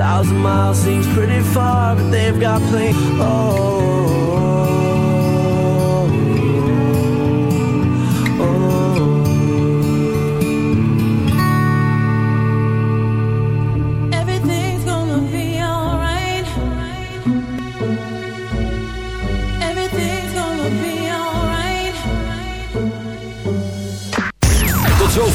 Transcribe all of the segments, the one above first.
thousand miles seems pretty far, but they've got plenty. Oh.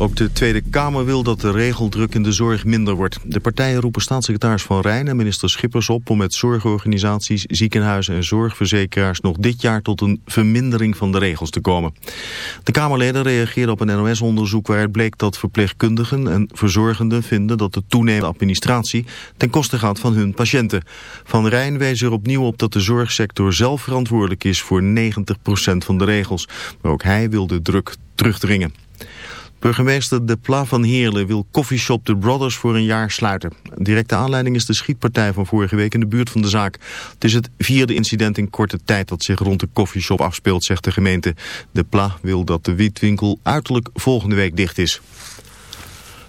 Ook de Tweede Kamer wil dat de regeldruk in de zorg minder wordt. De partijen roepen staatssecretaris Van Rijn en minister Schippers op... om met zorgorganisaties, ziekenhuizen en zorgverzekeraars... nog dit jaar tot een vermindering van de regels te komen. De Kamerleden reageerden op een NOS-onderzoek... waaruit bleek dat verpleegkundigen en verzorgenden vinden... dat de toenemende administratie ten koste gaat van hun patiënten. Van Rijn wees er opnieuw op dat de zorgsector zelf verantwoordelijk is... voor 90% van de regels. Maar ook hij wil de druk terugdringen. Burgemeester De Pla van Heerlen wil koffieshop The Brothers voor een jaar sluiten. Directe aanleiding is de schietpartij van vorige week in de buurt van de zaak. Het is het vierde incident in korte tijd dat zich rond de koffieshop afspeelt, zegt de gemeente. De Pla wil dat de wietwinkel uiterlijk volgende week dicht is.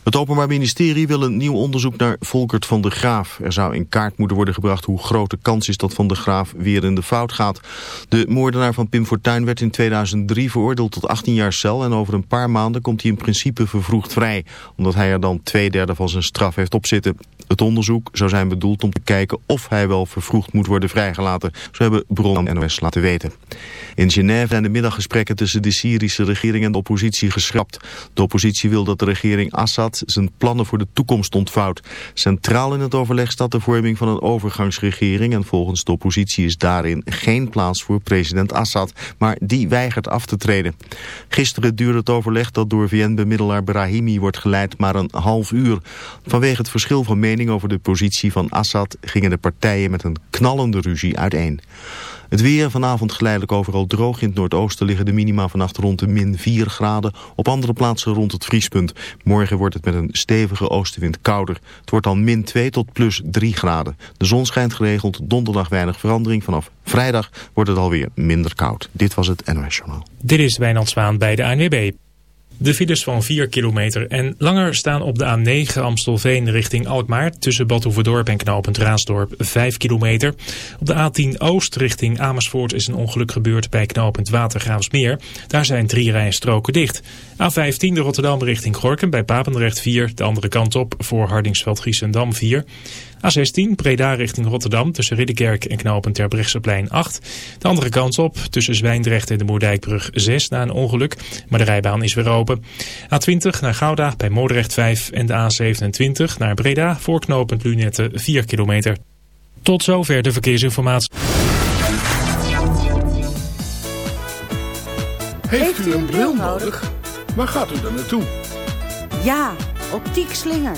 Het Openbaar Ministerie wil een nieuw onderzoek naar Volkert van der Graaf. Er zou in kaart moeten worden gebracht hoe groot de kans is dat Van der Graaf weer in de fout gaat. De moordenaar van Pim Fortuyn werd in 2003 veroordeeld tot 18 jaar cel... en over een paar maanden komt hij in principe vervroegd vrij... omdat hij er dan twee derde van zijn straf heeft opzitten. Het onderzoek zou zijn bedoeld om te kijken of hij wel vervroegd moet worden vrijgelaten. Zo hebben bronnen en NOS laten weten. In Genève zijn de middaggesprekken tussen de Syrische regering en de oppositie geschrapt. De oppositie wil dat de regering Assad zijn plannen voor de toekomst ontvouwt. Centraal in het overleg staat de vorming van een overgangsregering... en volgens de oppositie is daarin geen plaats voor president Assad... maar die weigert af te treden. Gisteren duurde het overleg dat door VN-bemiddelaar Brahimi wordt geleid maar een half uur. Vanwege het verschil van mening over de positie van Assad... gingen de partijen met een knallende ruzie uiteen. Het weer vanavond geleidelijk overal droog. In het noordoosten liggen de minima vannacht rond de min 4 graden. Op andere plaatsen rond het vriespunt. Morgen wordt het met een stevige oostenwind kouder. Het wordt dan min 2 tot plus 3 graden. De zon schijnt geregeld, donderdag weinig verandering. Vanaf vrijdag wordt het alweer minder koud. Dit was het NOS Journaal. Dit is Wijnand Zwaan bij de ANWB. De files van 4 kilometer en langer staan op de A9 Amstelveen richting Alkmaar... tussen Badhoevedorp en knooppunt Raasdorp 5 kilometer. Op de A10 Oost richting Amersfoort is een ongeluk gebeurd bij knooppunt Watergraafsmeer. Daar zijn drie rijstroken dicht. A15 de Rotterdam richting Gorkum bij Papendrecht 4, de andere kant op voor Hardingsveld-Giessendam 4... A16 Breda richting Rotterdam tussen Ridderkerk en knooppunt Terbrechtseplein 8. De andere kant op tussen Zwijndrecht en de Moerdijkbrug 6 na een ongeluk. Maar de rijbaan is weer open. A20 naar Gouda bij Moordrecht 5 en de A27 naar Breda voor knooppunt Lunette 4 kilometer. Tot zover de verkeersinformatie. Heeft u een bril nodig? Waar gaat u dan naartoe? Ja, optiek slinger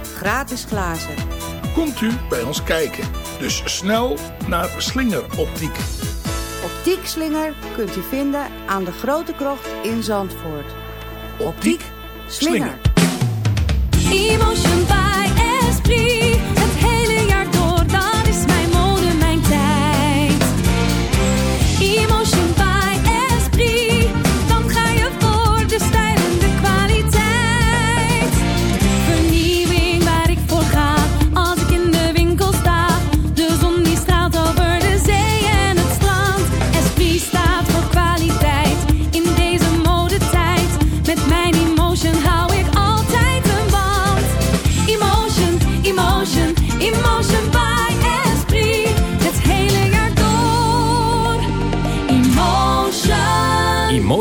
gratis glazen. Komt u bij ons kijken. Dus snel naar Slinger Optiek. Optiek Slinger kunt u vinden aan de Grote Krocht in Zandvoort. Optiek Slinger. Emotion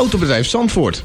Autobedrijf Zandvoort,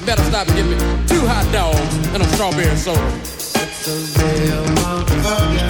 I better stop and get me two hot dogs and a strawberry soda. It's a real motherfucker.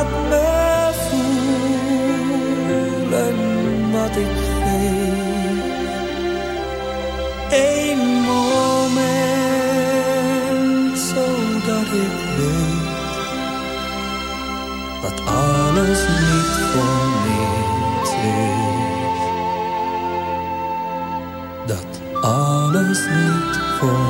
Laat me voelen wat ik geef. Eén moment, zodat ik weet dat alles niet voor niets is. Dat alles niet voor